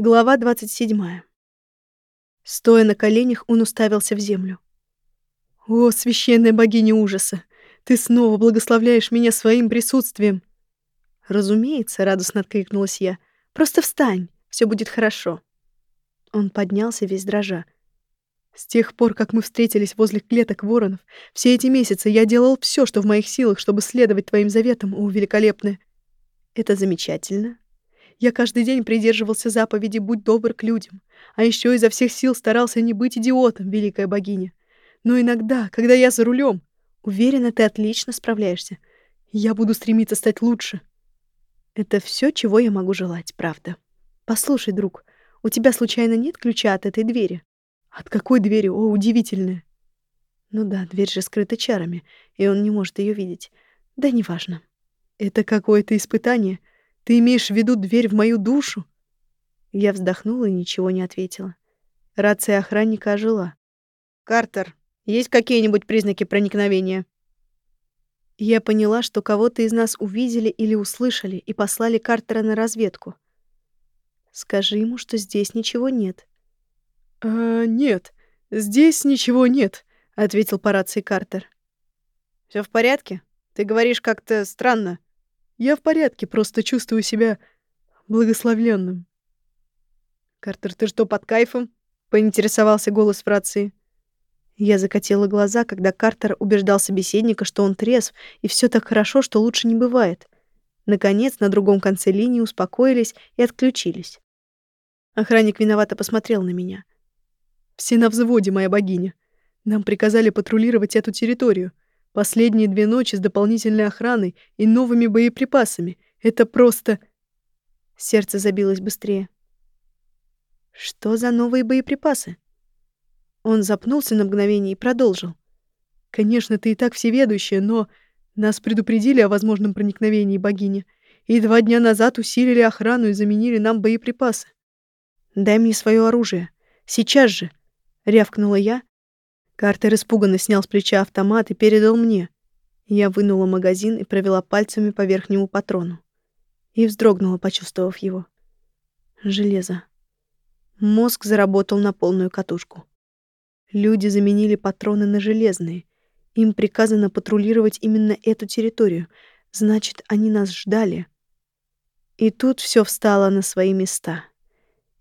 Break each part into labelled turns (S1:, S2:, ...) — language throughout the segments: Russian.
S1: Глава 27. Стоя на коленях, он уставился в землю. «О, священная богиня ужаса! Ты снова благословляешь меня своим присутствием!» «Разумеется», — радостно откликнулась я. «Просто встань, все будет хорошо». Он поднялся весь дрожа. С тех пор, как мы встретились возле клеток воронов, все эти месяцы я делал все, что в моих силах, чтобы следовать твоим заветам, о, великолепная. Это замечательно, я каждый день придерживался заповеди «Будь добр к людям», а еще изо всех сил старался не быть идиотом, великая богиня. Но иногда, когда я за рулем, уверена, ты отлично справляешься. Я буду стремиться стать лучше. Это все, чего я могу желать, правда. Послушай, друг, у тебя случайно нет ключа от этой двери? От какой двери? О, удивительная. Ну да, дверь же скрыта чарами, и он не может ее видеть. Да неважно. Это какое-то испытание — ты имеешь в виду дверь в мою душу? Я вздохнула и ничего не ответила. Рация охранника ожила. Картер, есть какие-нибудь признаки проникновения? Я поняла, что кого-то из нас увидели или услышали и послали Картера на разведку. Скажи ему, что здесь ничего нет. «А, нет, здесь ничего нет», — ответил по рации Картер. Все в порядке? Ты говоришь как-то странно. Я в порядке, просто чувствую себя благословленным. Картер, ты что, под кайфом? Поинтересовался голос в рации. Я закатила глаза, когда Картер убеждал собеседника, что он трезв, и все так хорошо, что лучше не бывает. Наконец, на другом конце линии успокоились и отключились. Охранник виновато посмотрел на меня. «Все на взводе, моя богиня. Нам приказали патрулировать эту территорию. Последние две ночи с дополнительной охраной и новыми боеприпасами. Это просто... Сердце забилось быстрее. Что за новые боеприпасы? Он запнулся на мгновение и продолжил. Конечно, ты и так всеведущая, но нас предупредили о возможном проникновении богини, и два дня назад усилили охрану и заменили нам боеприпасы. Дай мне свое оружие. Сейчас же, рявкнула я, Картер испуганно снял с плеча автомат и передал мне. Я вынула магазин и провела пальцами по верхнему патрону. И вздрогнула, почувствовав его. Железо. Мозг заработал на полную катушку. Люди заменили патроны на железные. Им приказано патрулировать именно эту территорию. Значит, они нас ждали. И тут все встало на свои места.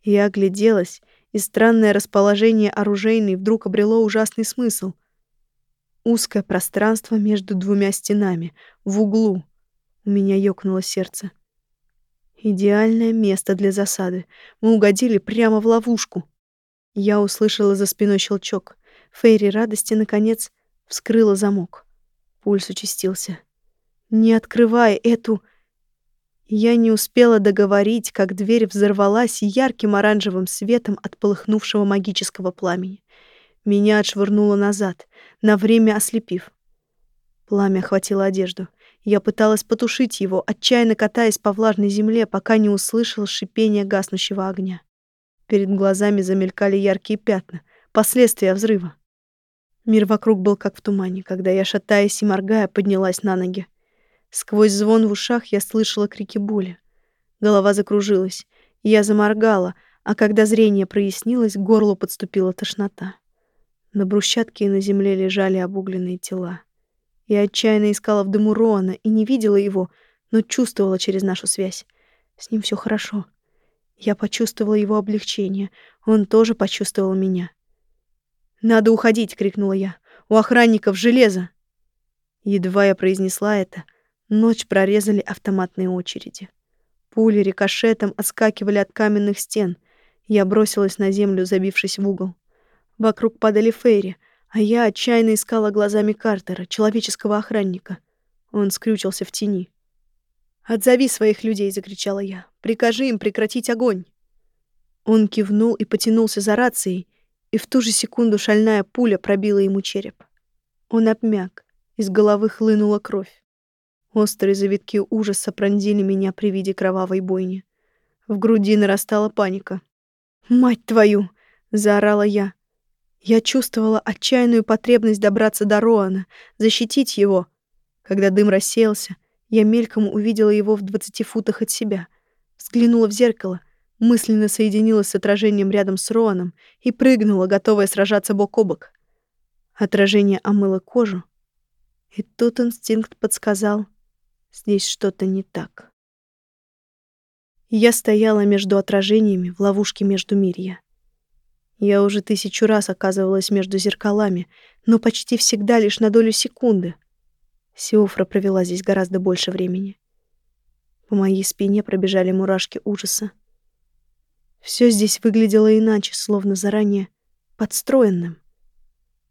S1: Я огляделась и странное расположение оружейной вдруг обрело ужасный смысл. Узкое пространство между двумя стенами, в углу. У меня ёкнуло сердце. Идеальное место для засады. Мы угодили прямо в ловушку. Я услышала за спиной щелчок. Фейри радости, наконец, вскрыла замок. Пульс участился. Не открывая эту я не успела договорить, как дверь взорвалась ярким оранжевым светом от полыхнувшего магического пламени. Меня отшвырнуло назад, на время ослепив. Пламя охватило одежду. Я пыталась потушить его, отчаянно катаясь по влажной земле, пока не услышала шипение гаснущего огня. Перед глазами замелькали яркие пятна, последствия взрыва. Мир вокруг был как в тумане, когда я, шатаясь и моргая, поднялась на ноги. Сквозь звон в ушах я слышала крики боли. Голова закружилась, я заморгала, а когда зрение прояснилось, к горлу подступила тошнота. На брусчатке и на земле лежали обугленные тела. Я отчаянно искала в дыму Роана и не видела его, но чувствовала через нашу связь. С ним все хорошо. Я почувствовала его облегчение. Он тоже почувствовал меня. «Надо уходить!» — крикнула я. «У охранников железо!» Едва я произнесла это — Ночь прорезали автоматные очереди. Пули рикошетом отскакивали от каменных стен. Я бросилась на землю, забившись в угол. Вокруг падали фейри, а я отчаянно искала глазами Картера, человеческого охранника. Он скрючился в тени. «Отзови своих людей!» — закричала я. «Прикажи им прекратить огонь!» Он кивнул и потянулся за рацией, и в ту же секунду шальная пуля пробила ему череп. Он обмяк, из головы хлынула кровь. Острые завитки ужаса пронзили меня при виде кровавой бойни. В груди нарастала паника. «Мать твою!» — заорала я. Я чувствовала отчаянную потребность добраться до Роана, защитить его. Когда дым рассеялся, я мельком увидела его в двадцати футах от себя. Взглянула в зеркало. мысленно соединилась с отражением рядом с Роаном и прыгнула, готовая сражаться бок о бок. Отражение омыло кожу, и тут инстинкт подсказал, здесь что-то не так. Я стояла между отражениями в ловушке между мирья. Я уже тысячу раз оказывалась между зеркалами, но почти всегда лишь на долю секунды. Сиофра провела здесь гораздо больше времени. По моей спине пробежали мурашки ужаса. Все здесь выглядело иначе, словно заранее подстроенным.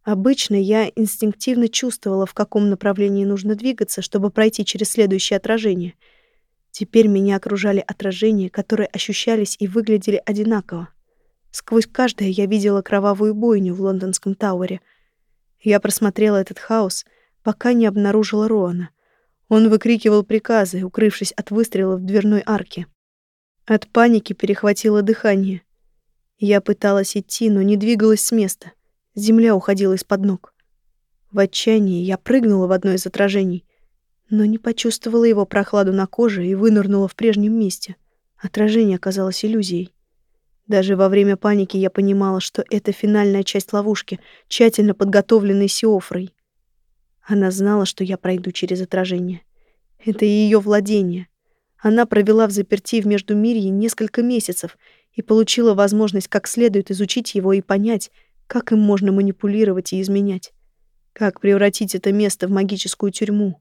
S1: Обычно я инстинктивно чувствовала, в каком направлении нужно двигаться, чтобы пройти через следующее отражение. Теперь меня окружали отражения, которые ощущались и выглядели одинаково. Сквозь каждое я видела кровавую бойню в лондонском Тауэре. Я просмотрела этот хаос, пока не обнаружила Роана. Он выкрикивал приказы, укрывшись от выстрела в дверной арке. От паники перехватило дыхание. Я пыталась идти, но не двигалась с места. Земля уходила из-под ног. В отчаянии я прыгнула в одно из отражений, но не почувствовала его прохладу на коже и вынырнула в прежнем месте. Отражение оказалось иллюзией. Даже во время паники я понимала, что это финальная часть ловушки, тщательно подготовленной Сиофрой. Она знала, что я пройду через отражение. Это ее владение. Она провела в заперти в Междумирье несколько месяцев и получила возможность как следует изучить его и понять, как им можно манипулировать и изменять. Как превратить это место в магическую тюрьму.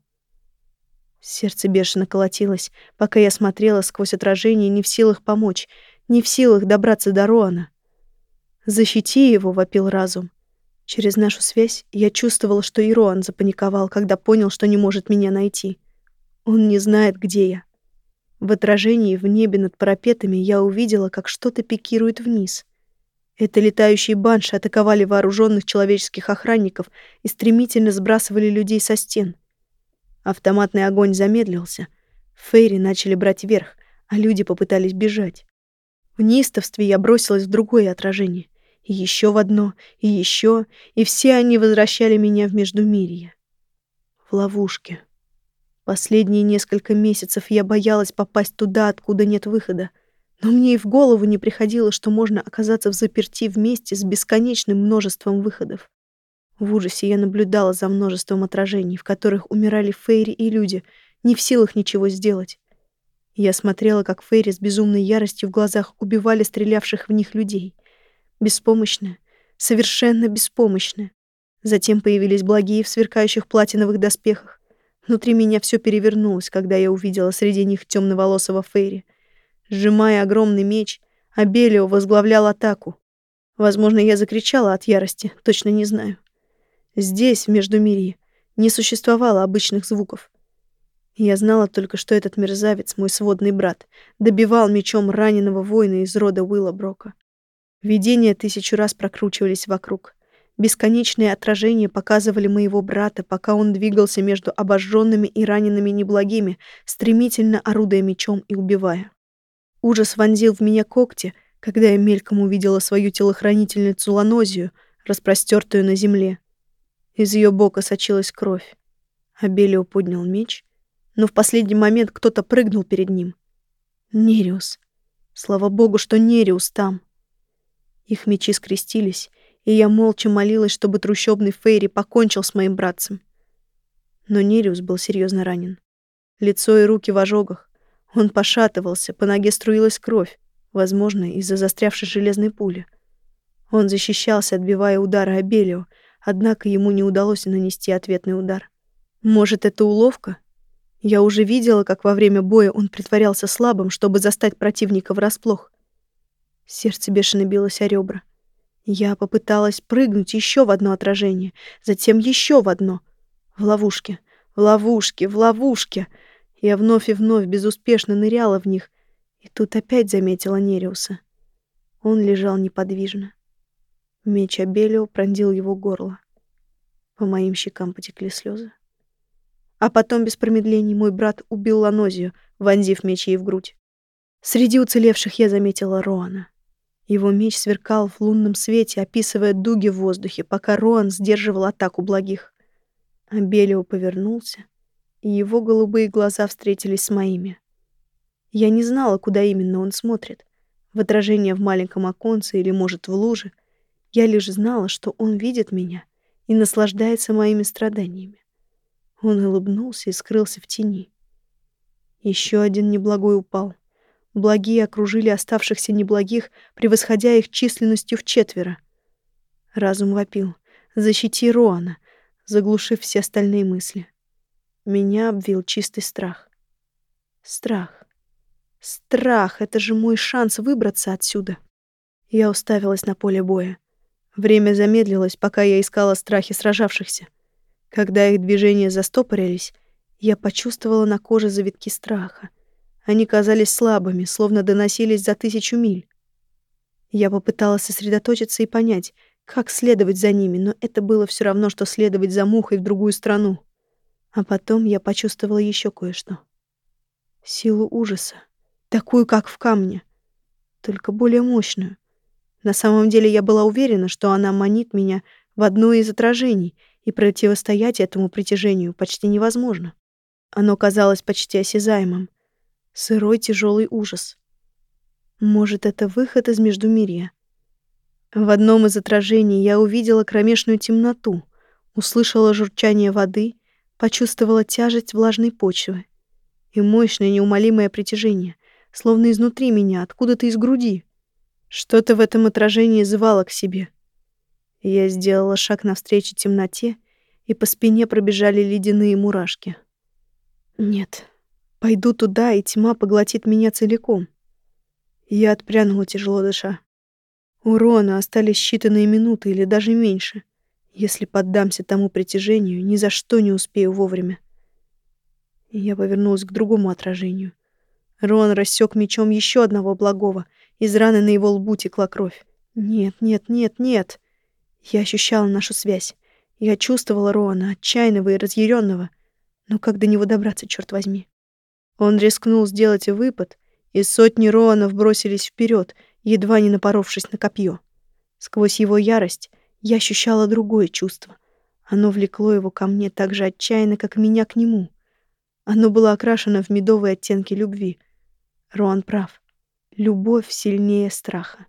S1: Сердце бешено колотилось, пока я смотрела сквозь отражение, не в силах помочь — не в силах добраться до Роана. «Защити его», — вопил разум. Через нашу связь я чувствовала, что и Роан запаниковал, когда понял, что не может меня найти. Он не знает, где я. В отражении в небе над парапетами я увидела, как что-то пикирует вниз. Это летающие банши атаковали вооруженных человеческих охранников и стремительно сбрасывали людей со стен. Автоматный огонь замедлился. Фейри начали брать верх, а люди попытались бежать. В неистовстве я бросилась в другое отражение. И еще в одно, и еще, и все они возвращали меня в Междумирье. В ловушке. Последние несколько месяцев я боялась попасть туда, откуда нет выхода. Но мне и в голову не приходило, что можно оказаться в заперти вместе с бесконечным множеством выходов. В ужасе я наблюдала за множеством отражений, в которых умирали фейри и люди, не в силах ничего сделать. Я смотрела, как Фейри с безумной яростью в глазах убивали стрелявших в них людей. Беспомощная, совершенно беспомощная. Затем появились благие в сверкающих платиновых доспехах. Внутри меня все перевернулось, когда я увидела среди них темноволосого Фейри. Сжимая огромный меч, Абелио возглавлял атаку. Возможно, я закричала от ярости, точно не знаю. Здесь, в Междумирье, не существовало обычных звуков. Я знала только, что этот мерзавец, мой сводный брат, добивал мечом раненого воина из рода Уилла Брока. Видения тысячу раз прокручивались вокруг. Бесконечные отражения показывали моего брата, пока он двигался между обожженными и ранеными неблагими, стремительно орудуя мечом и убивая. Ужас вонзил в меня когти, когда я мельком увидела свою телохранительницу Ланозию, распростертую на земле. Из ее бока сочилась кровь. Абелио поднял меч — но в последний момент кто-то прыгнул перед ним. Нериус. Слава богу, что Нериус там. Их мечи скрестились, и я молча молилась, чтобы трущобный Фейри покончил с моим братцем. Но Нериус был серьезно ранен. Лицо и руки в ожогах. Он пошатывался, по ноге струилась кровь, возможно, из-за застрявшей железной пули. Он защищался, отбивая удары Абелио, однако ему не удалось нанести ответный удар. Может, это уловка? Я уже видела, как во время боя он притворялся слабым, чтобы застать противника врасплох. Сердце бешено билось о ребра. Я попыталась прыгнуть еще в одно отражение, затем еще в одно. В ловушке, в ловушке, в ловушке. Я вновь и вновь безуспешно ныряла в них, и тут опять заметила Нериуса. Он лежал неподвижно. Меч Абелио пронзил его горло. По моим щекам потекли слезы. А потом, без промедлений, мой брат убил Ланозию, вонзив меч ей в грудь. Среди уцелевших я заметила Роана. Его меч сверкал в лунном свете, описывая дуги в воздухе, пока Роан сдерживал атаку благих. Абелио повернулся, и его голубые глаза встретились с моими. Я не знала, куда именно он смотрит. в отражение в маленьком оконце или, может, в луже. Я лишь знала, что он видит меня и наслаждается моими страданиями. Он улыбнулся и скрылся в тени. Еще один неблагой упал. Благие окружили оставшихся неблагих, превосходя их численностью в четверо. Разум вопил. «Защити Роана!» заглушив все остальные мысли. Меня обвил чистый страх. Страх. Страх — это же мой шанс выбраться отсюда. Я уставилась на поле боя. Время замедлилось, пока я искала страхи сражавшихся. Когда их движения застопорились, я почувствовала на коже завитки страха. Они казались слабыми, словно доносились за тысячу миль. Я попыталась сосредоточиться и понять, как следовать за ними, но это было все равно, что следовать за мухой в другую страну. А потом я почувствовала еще кое-что. Силу ужаса. Такую, как в камне. Только более мощную. На самом деле я была уверена, что она манит меня в одно из отражений, и противостоять этому притяжению почти невозможно. Оно казалось почти осязаемым. Сырой тяжелый ужас. Может, это выход из Междумирья? В одном из отражений я увидела кромешную темноту, услышала журчание воды, почувствовала тяжесть влажной почвы и мощное неумолимое притяжение, словно изнутри меня, откуда-то из груди. Что-то в этом отражении звало к себе. Я сделала шаг навстречу темноте, и по спине пробежали ледяные мурашки. Нет, пойду туда, и тьма поглотит меня целиком. Я отпрянула, тяжело дыша. У Рона остались считанные минуты или даже меньше. Если поддамся тому притяжению, ни за что не успею вовремя. я повернулась к другому отражению — Рон рассек мечом еще одного благого. Из раны на его лбу текла кровь. Нет, нет, нет, нет. Я ощущала нашу связь. Я чувствовала Рона, отчаянного и разъяренного. Но как до него добраться, черт возьми? Он рискнул сделать выпад, и сотни Роанов бросились вперед, едва не напоровшись на копье. Сквозь его ярость я ощущала другое чувство. Оно влекло его ко мне так же отчаянно, как меня к нему. Оно было окрашено в медовые оттенки любви, Роан прав. Любовь сильнее страха.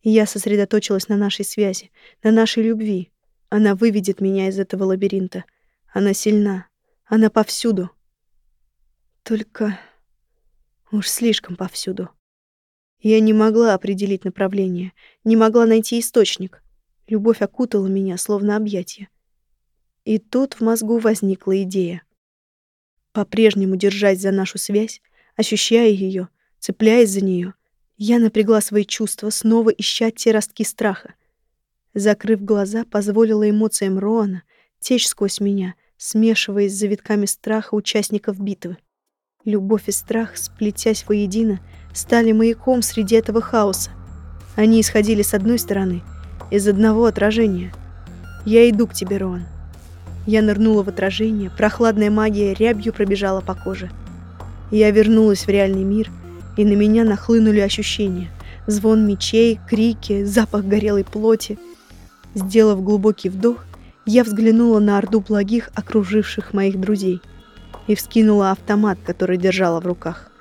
S1: И я сосредоточилась на нашей связи, на нашей любви. Она выведет меня из этого лабиринта. Она сильна. Она повсюду. Только уж слишком повсюду. Я не могла определить направление, не могла найти источник. Любовь окутала меня, словно объятие. И тут в мозгу возникла идея. По-прежнему держась за нашу связь, ощущая ее, цепляясь за нее, я напрягла свои чувства, снова ища те ростки страха. Закрыв глаза, позволила эмоциям Роана течь сквозь меня, смешиваясь с завитками страха участников битвы. Любовь и страх, сплетясь воедино, стали маяком среди этого хаоса. Они исходили с одной стороны, из одного отражения. «Я иду к тебе, Роан». Я нырнула в отражение, прохладная магия рябью пробежала по коже — я вернулась в реальный мир, и на меня нахлынули ощущения. Звон мечей, крики, запах горелой плоти. Сделав глубокий вдох, я взглянула на орду благих, окруживших моих друзей, и вскинула автомат, который держала в руках.